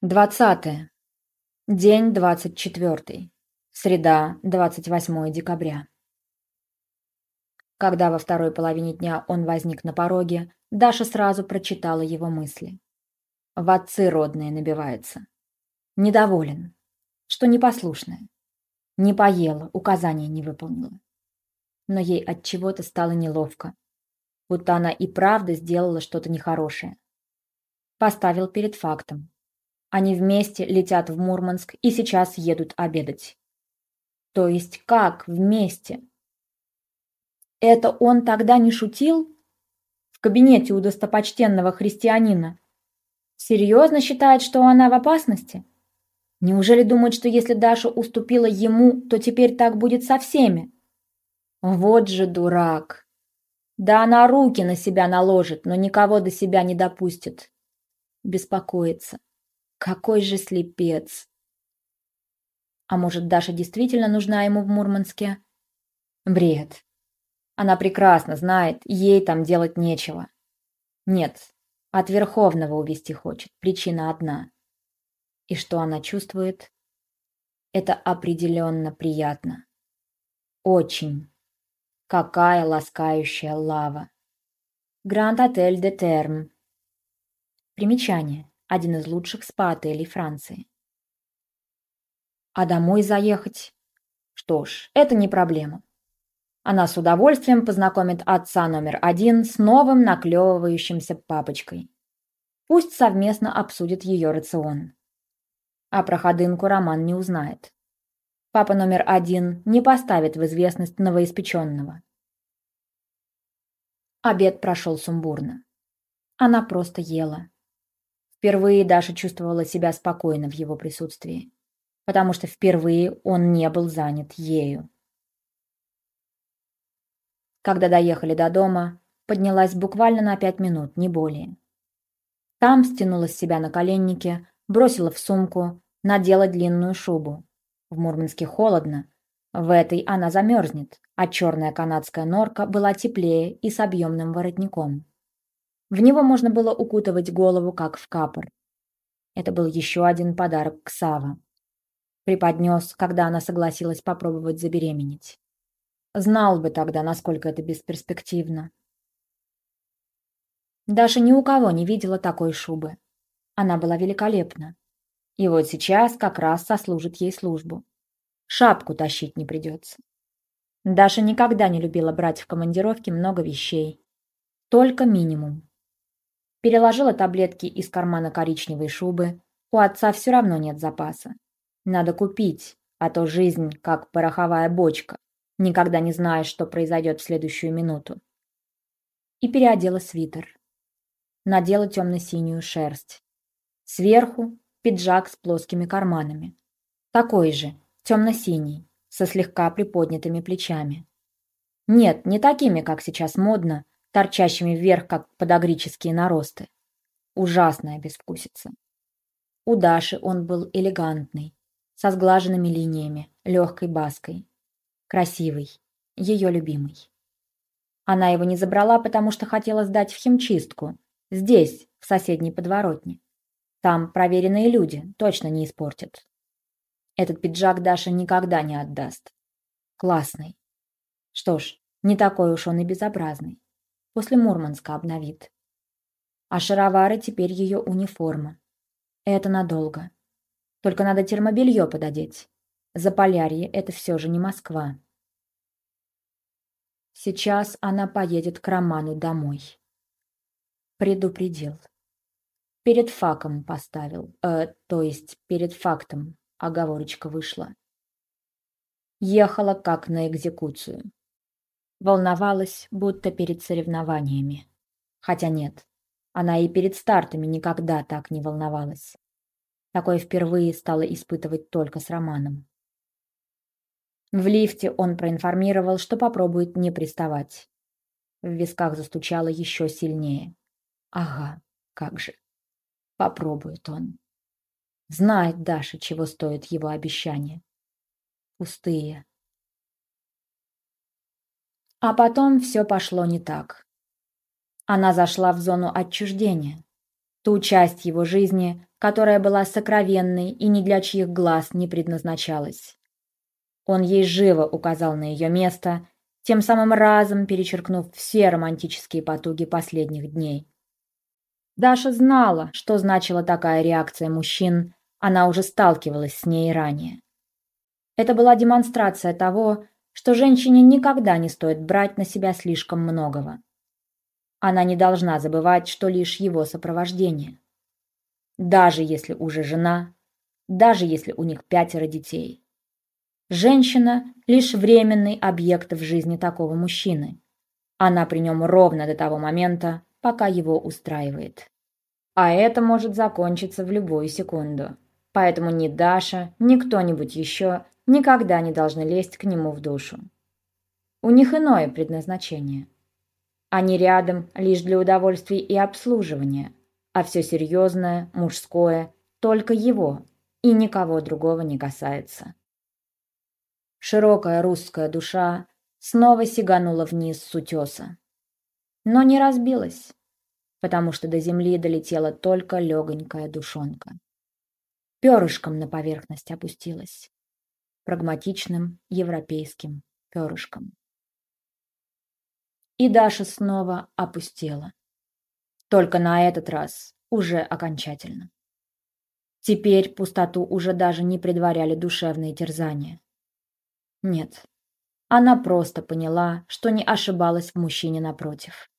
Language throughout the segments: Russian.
Двадцатое. День двадцать четвертый. Среда, двадцать восьмое декабря. Когда во второй половине дня он возник на пороге, Даша сразу прочитала его мысли. В отцы родные набивается. Недоволен, что непослушная. Не поела, указания не выполнила. Но ей от чего-то стало неловко, будто она и правда сделала что-то нехорошее. Поставил перед фактом они вместе летят в Мурманск и сейчас едут обедать. То есть как вместе? Это он тогда не шутил? В кабинете у достопочтенного христианина. Серьезно считает, что она в опасности? Неужели думает, что если Даша уступила ему, то теперь так будет со всеми? Вот же дурак. Да она руки на себя наложит, но никого до себя не допустит. Беспокоится. Какой же слепец! А может, Даша действительно нужна ему в Мурманске? Бред. Она прекрасно знает, ей там делать нечего. Нет, от Верховного увести хочет. Причина одна. И что она чувствует? Это определенно приятно. Очень. Какая ласкающая лава. Гранд-отель де Терм. Примечание один из лучших спа-отелей Франции. А домой заехать? Что ж, это не проблема. Она с удовольствием познакомит отца номер один с новым наклевывающимся папочкой. Пусть совместно обсудят ее рацион. А проходынку Роман не узнает. Папа номер один не поставит в известность новоиспеченного. Обед прошел сумбурно. Она просто ела. Впервые Даша чувствовала себя спокойно в его присутствии, потому что впервые он не был занят ею. Когда доехали до дома, поднялась буквально на пять минут, не более. Там стянула с себя на коленники, бросила в сумку, надела длинную шубу. В Мурманске холодно, в этой она замерзнет, а черная канадская норка была теплее и с объемным воротником. В него можно было укутывать голову, как в капор. Это был еще один подарок Ксава. Преподнес, когда она согласилась попробовать забеременеть. Знал бы тогда, насколько это бесперспективно. Даша ни у кого не видела такой шубы. Она была великолепна. И вот сейчас как раз сослужит ей службу. Шапку тащить не придется. Даша никогда не любила брать в командировке много вещей. Только минимум. Переложила таблетки из кармана коричневой шубы. У отца все равно нет запаса. Надо купить, а то жизнь как пороховая бочка. Никогда не знаешь, что произойдет в следующую минуту. И переодела свитер. Надела темно-синюю шерсть. Сверху пиджак с плоскими карманами. Такой же, темно-синий, со слегка приподнятыми плечами. Нет, не такими, как сейчас модно, торчащими вверх, как подогрические наросты. Ужасная безвкусица. У Даши он был элегантный, со сглаженными линиями, легкой баской. Красивый, ее любимый. Она его не забрала, потому что хотела сдать в химчистку. Здесь, в соседней подворотне. Там проверенные люди, точно не испортят. Этот пиджак Даша никогда не отдаст. Классный. Что ж, не такой уж он и безобразный после Мурманска обновит. А шаровары теперь ее униформа. Это надолго. Только надо термобелье пододеть. Заполярье — это все же не Москва. Сейчас она поедет к Роману домой. Предупредил. Перед факом поставил, э, то есть перед фактом оговорочка вышла. Ехала как на экзекуцию. Волновалась, будто перед соревнованиями. Хотя нет, она и перед стартами никогда так не волновалась. Такое впервые стала испытывать только с Романом. В лифте он проинформировал, что попробует не приставать. В висках застучало еще сильнее. Ага, как же. Попробует он. Знает Даша, чего стоит его обещание. Пустые, а потом все пошло не так. Она зашла в зону отчуждения. Ту часть его жизни, которая была сокровенной и ни для чьих глаз не предназначалась. Он ей живо указал на ее место, тем самым разом перечеркнув все романтические потуги последних дней. Даша знала, что значила такая реакция мужчин, она уже сталкивалась с ней ранее. Это была демонстрация того, что женщине никогда не стоит брать на себя слишком многого. Она не должна забывать, что лишь его сопровождение. Даже если уже жена, даже если у них пятеро детей. Женщина – лишь временный объект в жизни такого мужчины. Она при нем ровно до того момента, пока его устраивает. А это может закончиться в любую секунду. Поэтому ни Даша, ни кто-нибудь еще никогда не должны лезть к нему в душу. У них иное предназначение. Они рядом лишь для удовольствия и обслуживания, а все серьезное, мужское, только его, и никого другого не касается. Широкая русская душа снова сиганула вниз с утеса. Но не разбилась, потому что до земли долетела только легонькая душонка. Перышком на поверхность опустилась прагматичным европейским перышком. И Даша снова опустела. Только на этот раз уже окончательно. Теперь пустоту уже даже не предваряли душевные терзания. Нет, она просто поняла, что не ошибалась в мужчине напротив.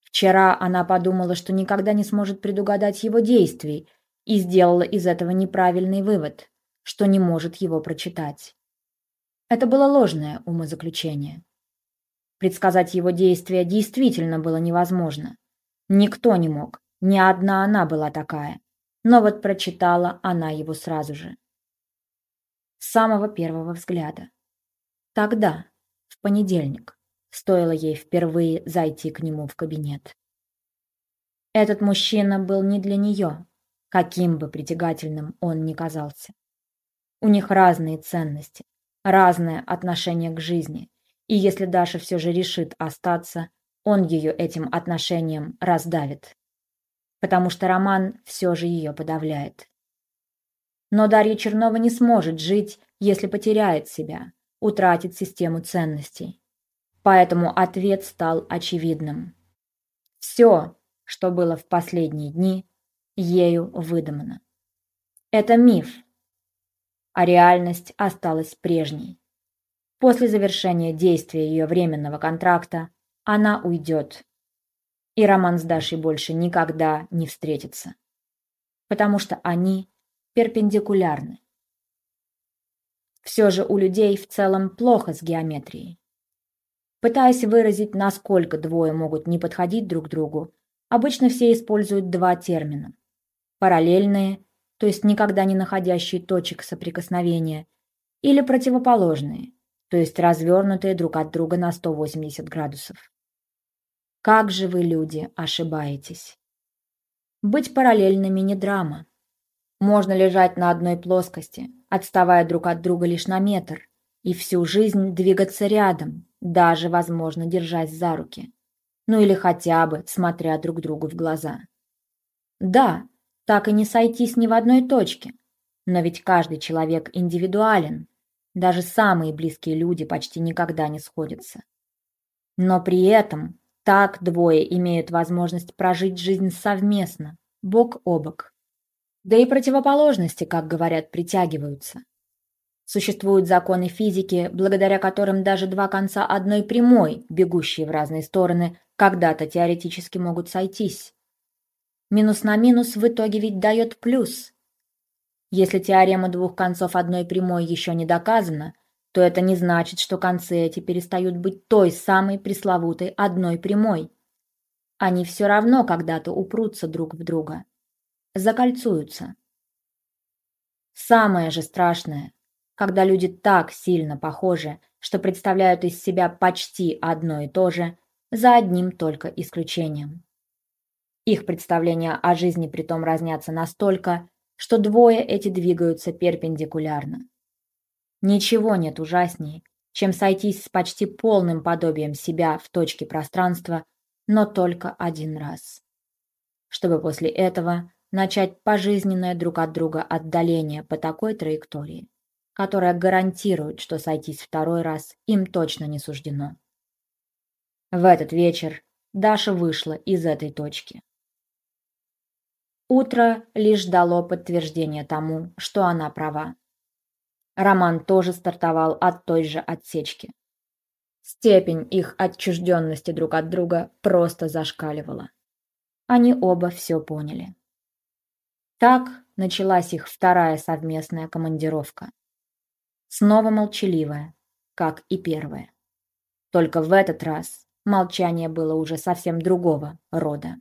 Вчера она подумала, что никогда не сможет предугадать его действий, и сделала из этого неправильный вывод что не может его прочитать. Это было ложное умозаключение. Предсказать его действия действительно было невозможно. Никто не мог, ни одна она была такая. Но вот прочитала она его сразу же. С самого первого взгляда. Тогда, в понедельник, стоило ей впервые зайти к нему в кабинет. Этот мужчина был не для нее, каким бы притягательным он ни казался. У них разные ценности, разное отношение к жизни. И если Даша все же решит остаться, он ее этим отношением раздавит. Потому что Роман все же ее подавляет. Но Дарья Чернова не сможет жить, если потеряет себя, утратит систему ценностей. Поэтому ответ стал очевидным. Все, что было в последние дни, ею выдумано. Это миф, а реальность осталась прежней. После завершения действия ее временного контракта она уйдет. И Роман с Дашей больше никогда не встретится. Потому что они перпендикулярны. Все же у людей в целом плохо с геометрией. Пытаясь выразить, насколько двое могут не подходить друг другу, обычно все используют два термина. Параллельные то есть никогда не находящие точек соприкосновения, или противоположные, то есть развернутые друг от друга на 180 градусов. Как же вы, люди, ошибаетесь. Быть параллельными не драма. Можно лежать на одной плоскости, отставая друг от друга лишь на метр, и всю жизнь двигаться рядом, даже, возможно, держась за руки. Ну или хотя бы смотря друг другу в глаза. Да, так и не сойтись ни в одной точке. Но ведь каждый человек индивидуален. Даже самые близкие люди почти никогда не сходятся. Но при этом так двое имеют возможность прожить жизнь совместно, бок о бок. Да и противоположности, как говорят, притягиваются. Существуют законы физики, благодаря которым даже два конца одной прямой, бегущие в разные стороны, когда-то теоретически могут сойтись. Минус на минус в итоге ведь дает плюс. Если теорема двух концов одной прямой еще не доказана, то это не значит, что концы эти перестают быть той самой пресловутой одной прямой. Они все равно когда-то упрутся друг в друга. Закольцуются. Самое же страшное, когда люди так сильно похожи, что представляют из себя почти одно и то же, за одним только исключением. Их представления о жизни притом разнятся настолько, что двое эти двигаются перпендикулярно. Ничего нет ужаснее, чем сойтись с почти полным подобием себя в точке пространства, но только один раз. чтобы после этого начать пожизненное друг от друга отдаление по такой траектории, которая гарантирует, что сойтись второй раз им точно не суждено. В этот вечер Даша вышла из этой точки. Утро лишь дало подтверждение тому, что она права. Роман тоже стартовал от той же отсечки. Степень их отчужденности друг от друга просто зашкаливала. Они оба все поняли. Так началась их вторая совместная командировка. Снова молчаливая, как и первая. Только в этот раз молчание было уже совсем другого рода.